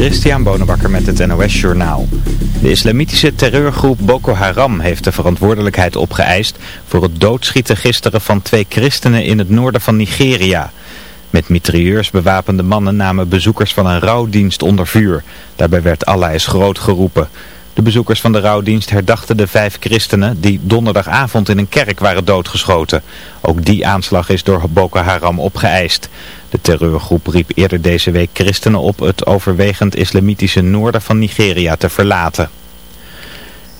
Christian Bonenbakker met het NOS Journaal. De islamitische terreurgroep Boko Haram heeft de verantwoordelijkheid opgeëist voor het doodschieten gisteren van twee christenen in het noorden van Nigeria. Met mitrailleurs bewapende mannen namen bezoekers van een rouwdienst onder vuur. Daarbij werd Allah is groot geroepen. De bezoekers van de rouwdienst herdachten de vijf christenen die donderdagavond in een kerk waren doodgeschoten. Ook die aanslag is door Boko Haram opgeëist. De terreurgroep riep eerder deze week christenen op het overwegend islamitische noorden van Nigeria te verlaten.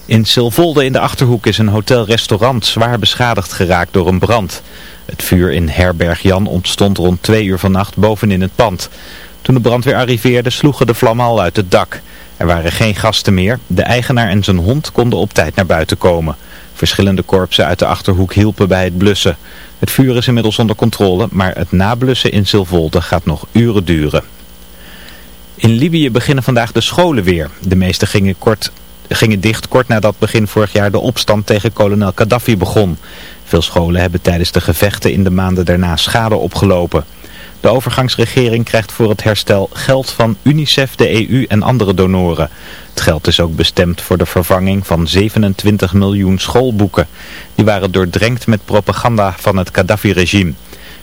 In Silvolde in de Achterhoek is een hotel-restaurant zwaar beschadigd geraakt door een brand. Het vuur in herberg Jan ontstond rond twee uur vannacht bovenin het pand. Toen de brandweer arriveerde sloegen de vlammen al uit het dak. Er waren geen gasten meer. De eigenaar en zijn hond konden op tijd naar buiten komen. Verschillende korpsen uit de Achterhoek hielpen bij het blussen. Het vuur is inmiddels onder controle, maar het nablussen in Silvolde gaat nog uren duren. In Libië beginnen vandaag de scholen weer. De meeste gingen, kort, gingen dicht kort nadat begin vorig jaar de opstand tegen kolonel Gaddafi begon. Veel scholen hebben tijdens de gevechten in de maanden daarna schade opgelopen. De overgangsregering krijgt voor het herstel geld van UNICEF, de EU en andere donoren. Het geld is ook bestemd voor de vervanging van 27 miljoen schoolboeken. Die waren doordrenkt met propaganda van het Gaddafi-regime.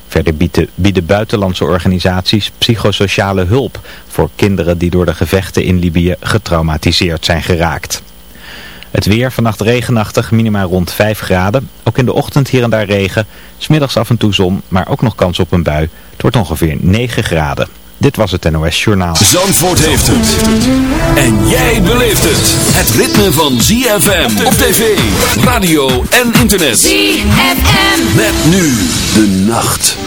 Verder bieden, bieden buitenlandse organisaties psychosociale hulp voor kinderen die door de gevechten in Libië getraumatiseerd zijn geraakt. Het weer vannacht regenachtig, minima rond 5 graden. Ook in de ochtend hier en daar regen. Smiddags af en toe zon, maar ook nog kans op een bui. Het wordt ongeveer 9 graden. Dit was het NOS Journaal. Zandvoort heeft het. En jij beleeft het. Het ritme van ZFM op tv, radio en internet. ZFM. Met nu de nacht.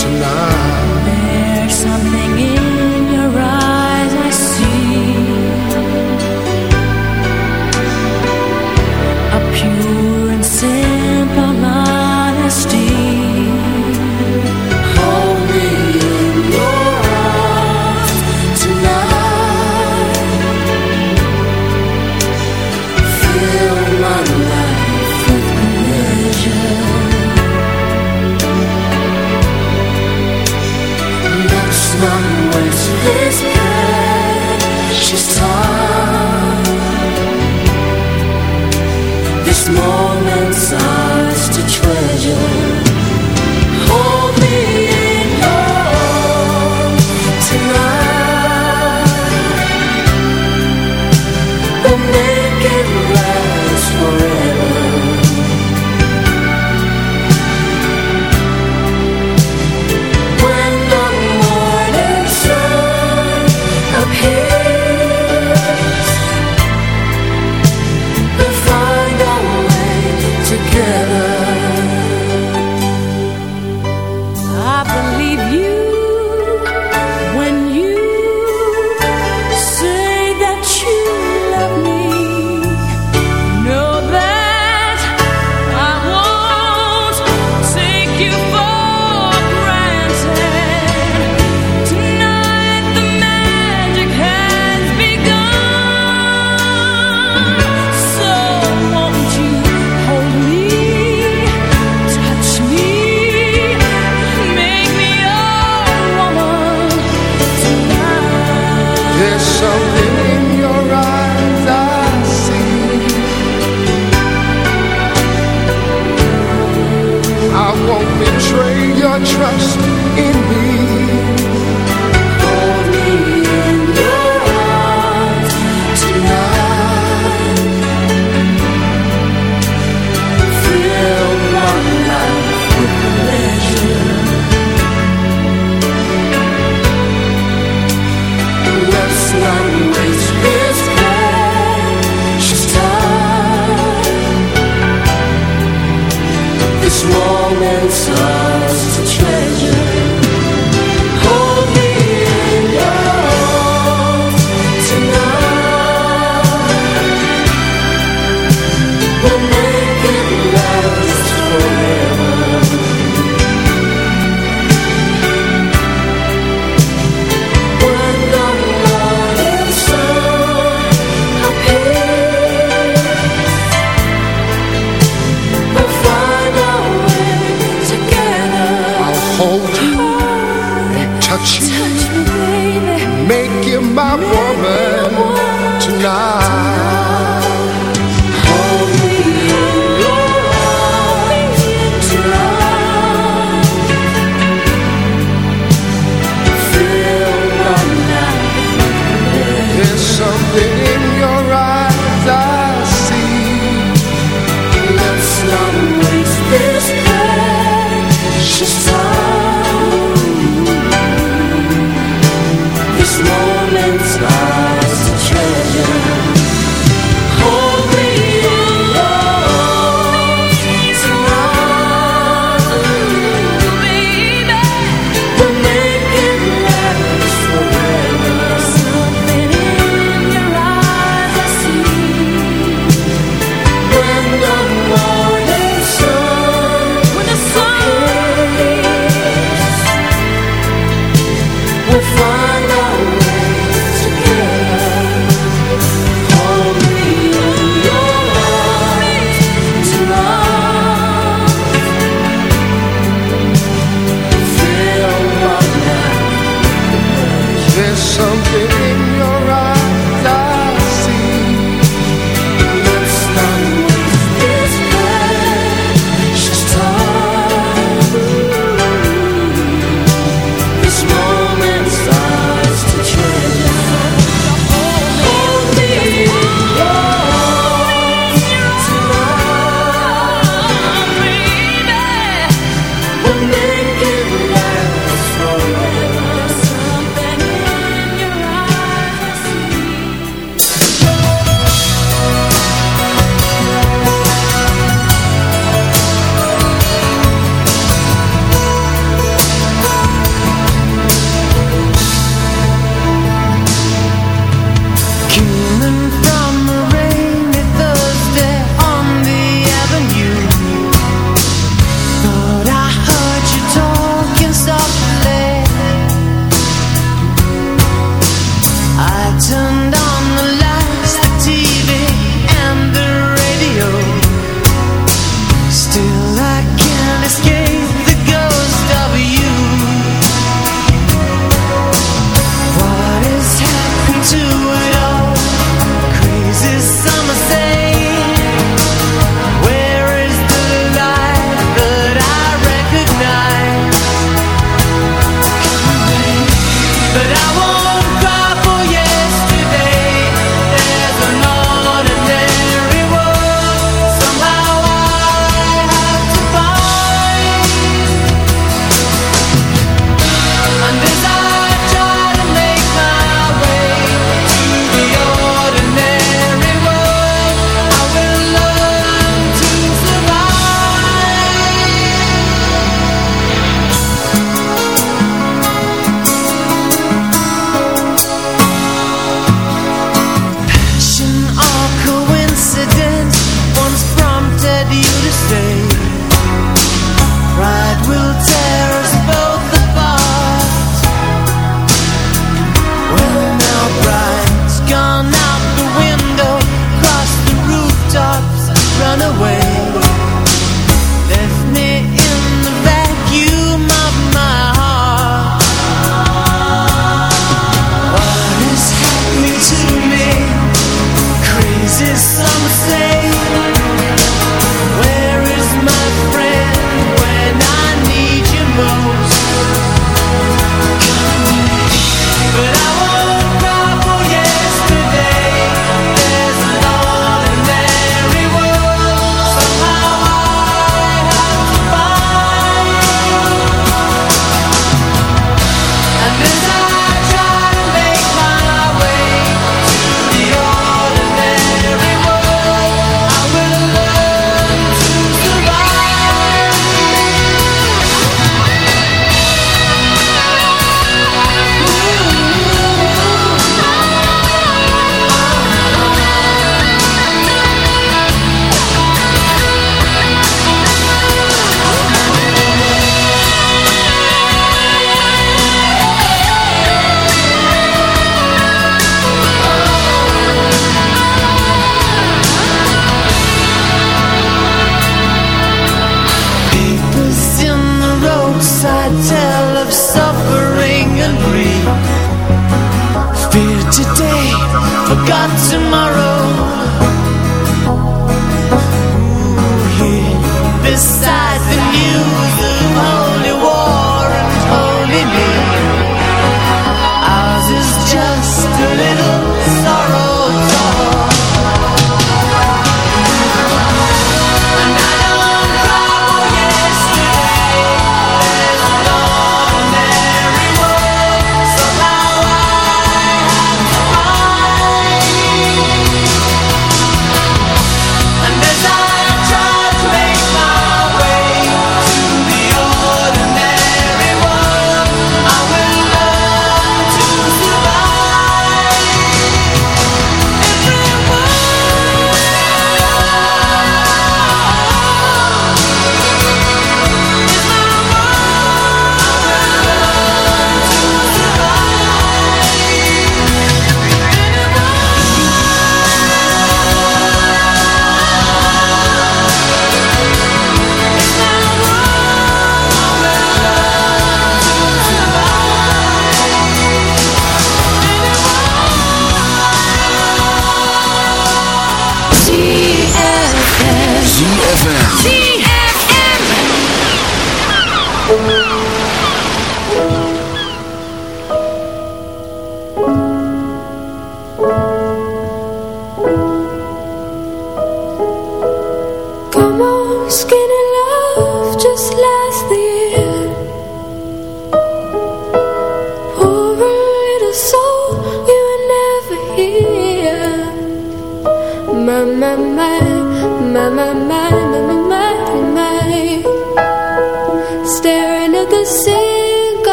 tonight. There's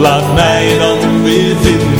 Maar ga niet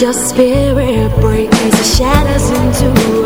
your spirit breaks the shadows into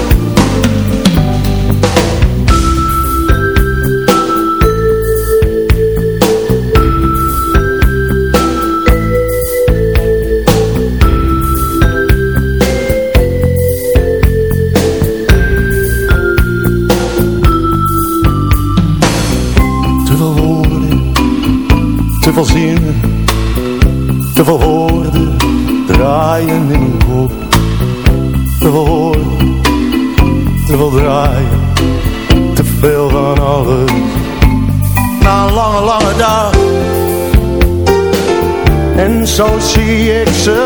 zo zie ik ze